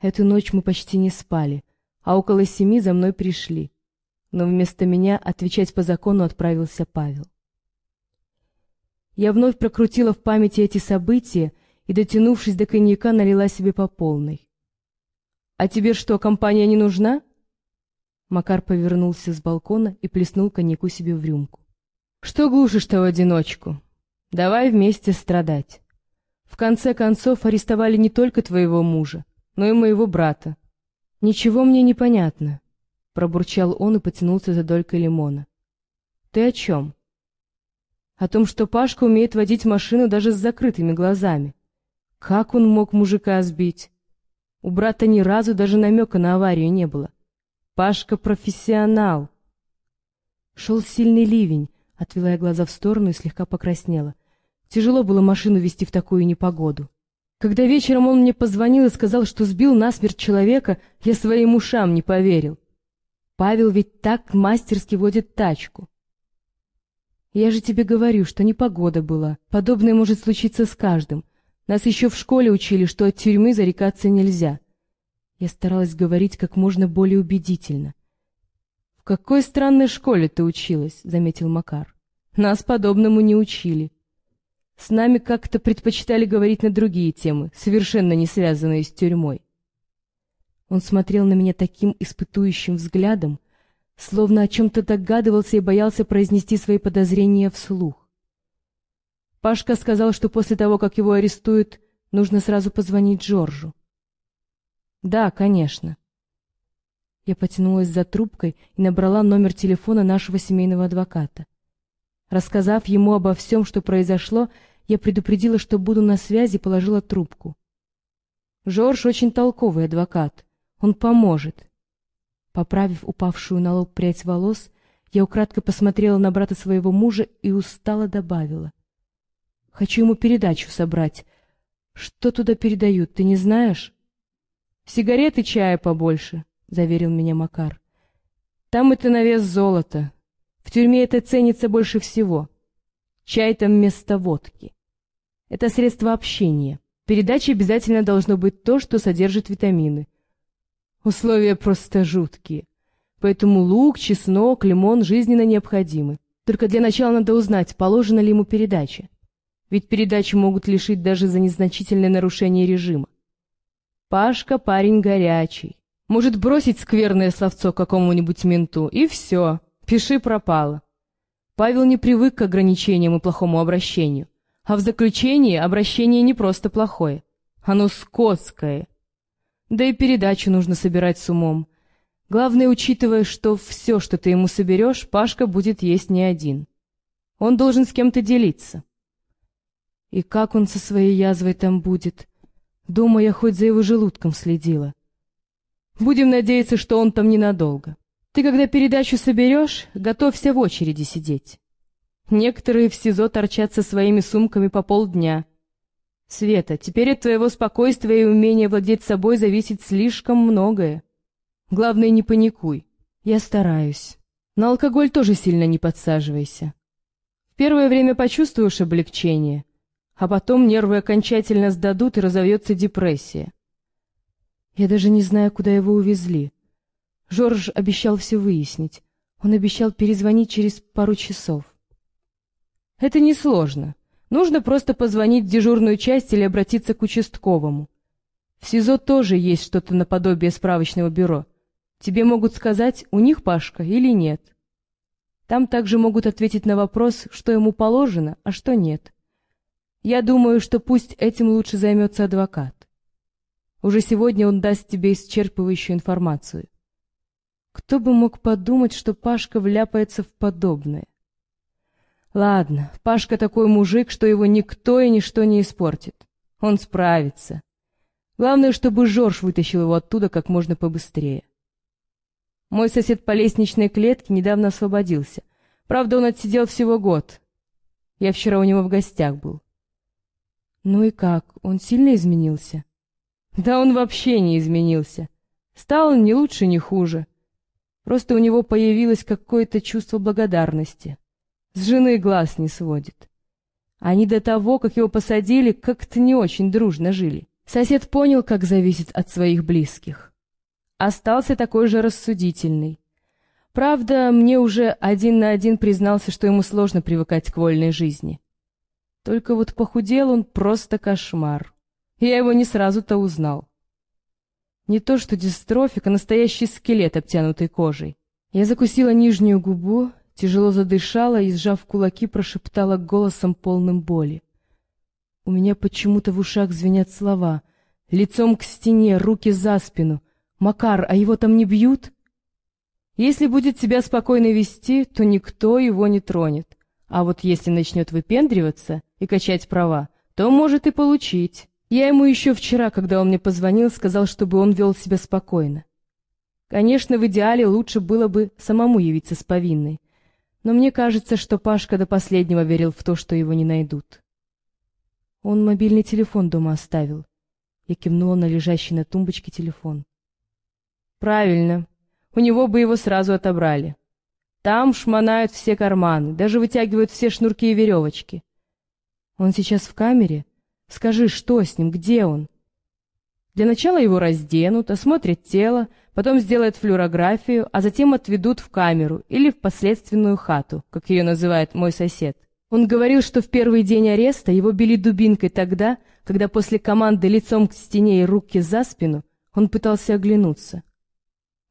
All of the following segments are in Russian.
Эту ночь мы почти не спали, а около семи за мной пришли. Но вместо меня отвечать по закону отправился Павел. Я вновь прокрутила в памяти эти события и, дотянувшись до коньяка, налила себе по полной. «А тебе что, компания не нужна?» Макар повернулся с балкона и плеснул коньяку себе в рюмку. «Что глушишь-то в одиночку? Давай вместе страдать. В конце концов арестовали не только твоего мужа, но и моего брата. Ничего мне не понятно», — пробурчал он и потянулся за долькой лимона. «Ты о чем?» «О том, что Пашка умеет водить машину даже с закрытыми глазами. Как он мог мужика сбить? У брата ни разу даже намека на аварию не было. Пашка профессионал. Шел сильный ливень, отвела я глаза в сторону и слегка покраснела. Тяжело было машину вести в такую непогоду. Когда вечером он мне позвонил и сказал, что сбил насмерть человека, я своим ушам не поверил. Павел ведь так мастерски водит тачку. Я же тебе говорю, что непогода была. Подобное может случиться с каждым. Нас еще в школе учили, что от тюрьмы зарекаться нельзя. Я старалась говорить как можно более убедительно. — В какой странной школе ты училась? — заметил Макар. — Нас подобному не учили. С нами как-то предпочитали говорить на другие темы, совершенно не связанные с тюрьмой. Он смотрел на меня таким испытующим взглядом, словно о чем-то догадывался и боялся произнести свои подозрения вслух. Пашка сказал, что после того, как его арестуют, нужно сразу позвонить Джорджу. Да, конечно. Я потянулась за трубкой и набрала номер телефона нашего семейного адвоката. Рассказав ему обо всем, что произошло, я предупредила, что буду на связи, положила трубку. Жорж очень толковый адвокат. Он поможет. Поправив упавшую на лоб прядь волос, я украдкой посмотрела на брата своего мужа и устало добавила. Хочу ему передачу собрать. Что туда передают, ты не знаешь? Сигареты, чая побольше, — заверил меня Макар. Там это на вес золота. В тюрьме это ценится больше всего. Чай там вместо водки. Это средство общения. Передаче обязательно должно быть то, что содержит витамины. Условия просто жуткие. Поэтому лук, чеснок, лимон жизненно необходимы. Только для начала надо узнать, положена ли ему передача. Ведь передачу могут лишить даже за незначительное нарушение режима. Пашка парень горячий. Может бросить скверное словцо какому-нибудь менту, и все, пиши пропало. Павел не привык к ограничениям и плохому обращению. А в заключении обращение не просто плохое, оно скотское. Да и передачу нужно собирать с умом. Главное, учитывая, что все, что ты ему соберешь, Пашка будет есть не один. Он должен с кем-то делиться. И как он со своей язвой там будет? Дома я хоть за его желудком следила. Будем надеяться, что он там ненадолго. Ты, когда передачу соберешь, готовься в очереди сидеть. Некоторые в СИЗО торчат со своими сумками по полдня. Света, теперь от твоего спокойствия и умения владеть собой зависит слишком многое. Главное, не паникуй. Я стараюсь. На алкоголь тоже сильно не подсаживайся. В первое время почувствуешь облегчение, а потом нервы окончательно сдадут и разовьется депрессия. Я даже не знаю, куда его увезли. Жорж обещал все выяснить. Он обещал перезвонить через пару часов. Это несложно. Нужно просто позвонить в дежурную часть или обратиться к участковому. В СИЗО тоже есть что-то наподобие справочного бюро. Тебе могут сказать, у них Пашка или нет. Там также могут ответить на вопрос, что ему положено, а что нет. Я думаю, что пусть этим лучше займется адвокат. Уже сегодня он даст тебе исчерпывающую информацию. Кто бы мог подумать, что Пашка вляпается в подобное? Ладно, Пашка такой мужик, что его никто и ничто не испортит. Он справится. Главное, чтобы Жорж вытащил его оттуда как можно побыстрее. Мой сосед по лестничной клетке недавно освободился. Правда, он отсидел всего год. Я вчера у него в гостях был. Ну и как, он сильно изменился? Да он вообще не изменился. Стал он ни лучше, ни хуже. Просто у него появилось какое-то чувство благодарности. С жены глаз не сводит. Они до того, как его посадили, как-то не очень дружно жили. Сосед понял, как зависит от своих близких. Остался такой же рассудительный. Правда, мне уже один на один признался, что ему сложно привыкать к вольной жизни. Только вот похудел он просто кошмар. Я его не сразу-то узнал. Не то что дистрофик, а настоящий скелет, обтянутый кожей. Я закусила нижнюю губу, тяжело задышала и, сжав кулаки, прошептала голосом полным боли. У меня почему-то в ушах звенят слова. Лицом к стене, руки за спину. «Макар, а его там не бьют?» Если будет себя спокойно вести, то никто его не тронет. А вот если начнет выпендриваться и качать права, то может и получить. Я ему еще вчера, когда он мне позвонил, сказал, чтобы он вел себя спокойно. Конечно, в идеале лучше было бы самому явиться с повинной. Но мне кажется, что Пашка до последнего верил в то, что его не найдут. Он мобильный телефон дома оставил. Я кивнула на лежащий на тумбочке телефон. Правильно. У него бы его сразу отобрали. Там шмонают все карманы, даже вытягивают все шнурки и веревочки. Он сейчас в камере? Скажи, что с ним, где он? Для начала его разденут, осмотрят тело, потом сделают флюорографию, а затем отведут в камеру или в последственную хату, как ее называет мой сосед. Он говорил, что в первый день ареста его били дубинкой тогда, когда после команды лицом к стене и руки за спину он пытался оглянуться.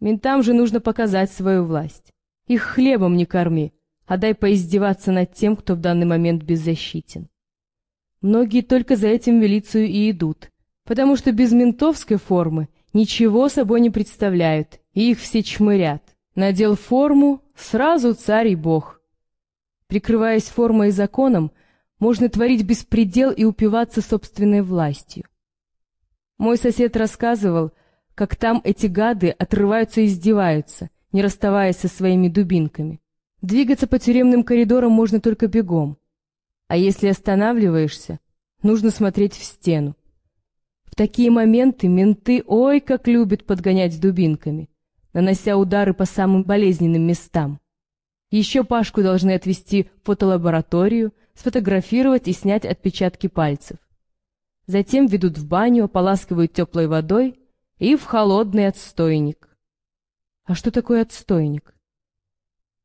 Ментам же нужно показать свою власть. Их хлебом не корми, а дай поиздеваться над тем, кто в данный момент беззащитен. Многие только за этим в милицию и идут, потому что без ментовской формы ничего собой не представляют, и их все чмырят. Надел форму, сразу царь и бог. Прикрываясь формой и законом, можно творить беспредел и упиваться собственной властью. Мой сосед рассказывал, как там эти гады отрываются и издеваются, не расставаясь со своими дубинками. Двигаться по тюремным коридорам можно только бегом. А если останавливаешься, нужно смотреть в стену. Такие моменты менты ой как любят подгонять дубинками, нанося удары по самым болезненным местам. Еще Пашку должны отвезти в фотолабораторию, сфотографировать и снять отпечатки пальцев. Затем ведут в баню, ополаскивают теплой водой и в холодный отстойник. А что такое отстойник?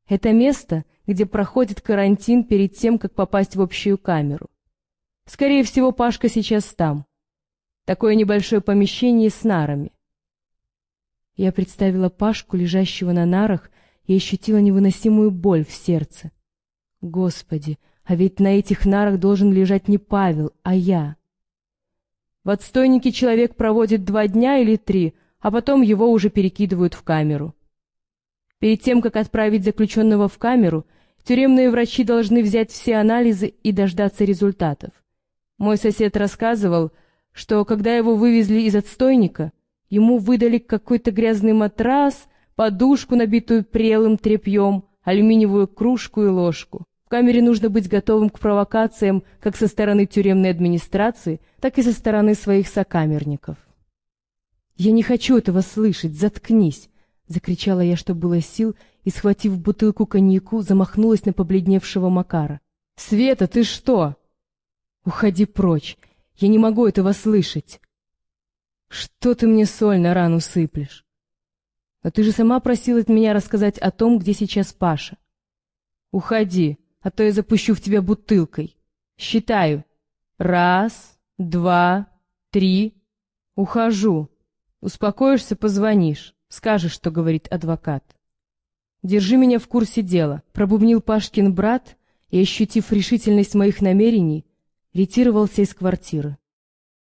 Это место, где проходит карантин перед тем, как попасть в общую камеру. Скорее всего, Пашка сейчас там. Такое небольшое помещение с нарами. Я представила Пашку, лежащего на нарах, и ощутила невыносимую боль в сердце. Господи, а ведь на этих нарах должен лежать не Павел, а я. В отстойнике человек проводит два дня или три, а потом его уже перекидывают в камеру. Перед тем, как отправить заключенного в камеру, тюремные врачи должны взять все анализы и дождаться результатов. Мой сосед рассказывал, что когда его вывезли из отстойника, ему выдали какой-то грязный матрас, подушку, набитую прелым тряпьем, алюминиевую кружку и ложку камере нужно быть готовым к провокациям как со стороны тюремной администрации, так и со стороны своих сокамерников. «Я не хочу этого слышать, заткнись!» — закричала я, что было сил, и, схватив бутылку коньяку, замахнулась на побледневшего Макара. «Света, ты что?» «Уходи прочь! Я не могу этого слышать!» «Что ты мне соль на рану сыплешь?» «Но ты же сама просила от меня рассказать о том, где сейчас Паша». «Уходи!» а то я запущу в тебя бутылкой. Считаю. Раз, два, три. Ухожу. Успокоишься, позвонишь. Скажешь, что говорит адвокат. Держи меня в курсе дела. Пробубнил Пашкин брат и, ощутив решительность моих намерений, ретировался из квартиры.